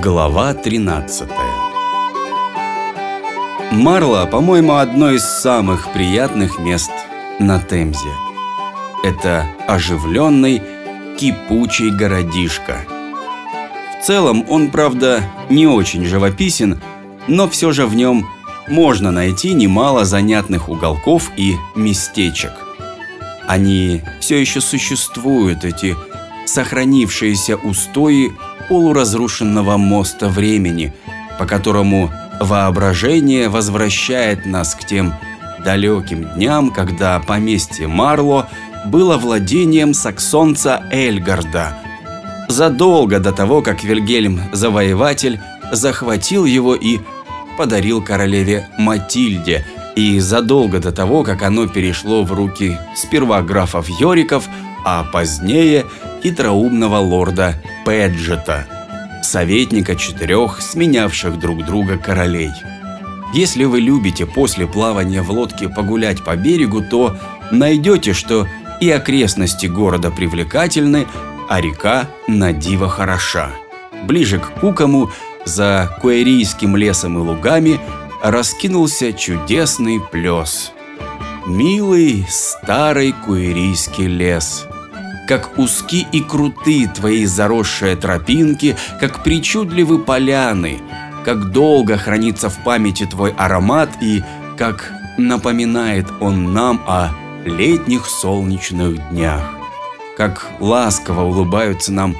Глава 13 Марла, по-моему, одно из самых приятных мест на Темзе. Это оживленный, кипучий городишко. В целом он, правда, не очень живописен, но все же в нем можно найти немало занятных уголков и местечек. Они все еще существуют, эти сохранившиеся устои полуразрушенного моста времени, по которому воображение возвращает нас к тем далеким дням, когда поместье Марло было владением саксонца Эльгарда, задолго до того, как Вильгельм Завоеватель захватил его и подарил королеве Матильде, и задолго до того, как оно перешло в руки сперва графов Йориков, а позднее хитроумного лорда Педжета, советника четырех сменявших друг друга королей. Если вы любите после плавания в лодке погулять по берегу, то найдете, что и окрестности города привлекательны, а река на диво хороша. Ближе к Кукому, за Куэрийским лесом и лугами, раскинулся чудесный плес. Милый старый Куэрийский лес – как узки и круты твои заросшие тропинки, как причудливы поляны, как долго хранится в памяти твой аромат и как напоминает он нам о летних солнечных днях. Как ласково улыбаются нам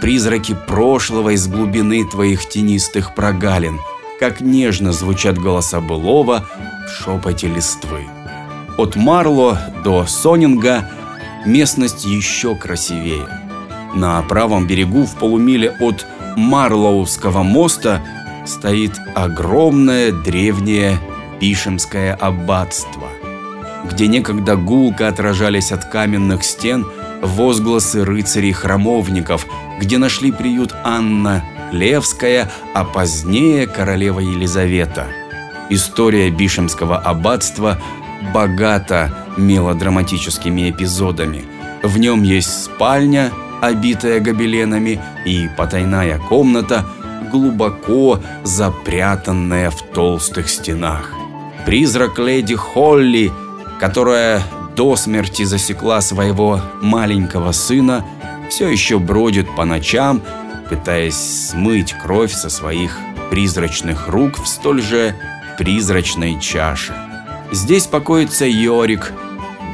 призраки прошлого из глубины твоих тенистых прогалин, как нежно звучат голоса былого в шепоте листвы. От Марло до Сонинга – местность еще красивее. На правом берегу в полумиле от Марлоуского моста стоит огромное древнее Пишемское аббатство, где некогда гулко отражались от каменных стен возгласы рыцарей-храмовников, где нашли приют Анна Левская, а позднее королева Елизавета. История Бишемского аббатства богата мелодраматическими эпизодами. В нем есть спальня, обитая гобеленами, и потайная комната, глубоко запрятанная в толстых стенах. Призрак леди Холли, которая до смерти засекла своего маленького сына, все еще бродит по ночам, пытаясь смыть кровь со своих призрачных рук в столь же призрачной чаше. Здесь покоится Йорик,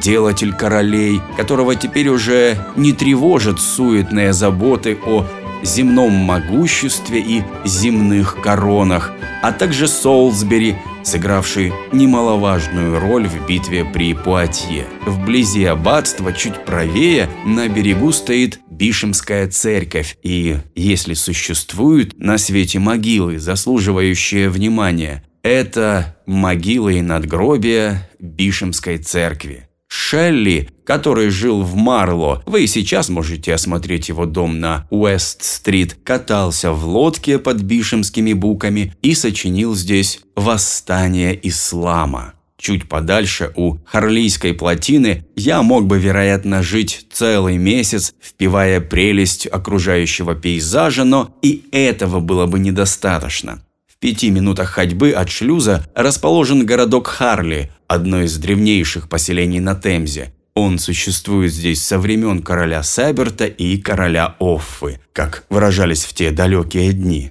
делатель королей, которого теперь уже не тревожат суетные заботы о земном могуществе и земных коронах, а также Солсбери, сыгравший немаловажную роль в битве при Пуатье. Вблизи аббатства, чуть правее, на берегу стоит Бишемская церковь, и если существуют на свете могилы, заслуживающие внимания, это могилы и надгробия Бишемской церкви. Шелли, который жил в Марло, вы и сейчас можете осмотреть его дом на Уэст-стрит, катался в лодке под бишемскими буками и сочинил здесь «Восстание ислама». Чуть подальше у Харлийской плотины я мог бы, вероятно, жить целый месяц, впивая прелесть окружающего пейзажа, но и этого было бы недостаточно пяти минутах ходьбы от шлюза расположен городок Харли, одно из древнейших поселений на Темзе. Он существует здесь со времен короля Саберта и короля Оффы, как выражались в те далекие дни.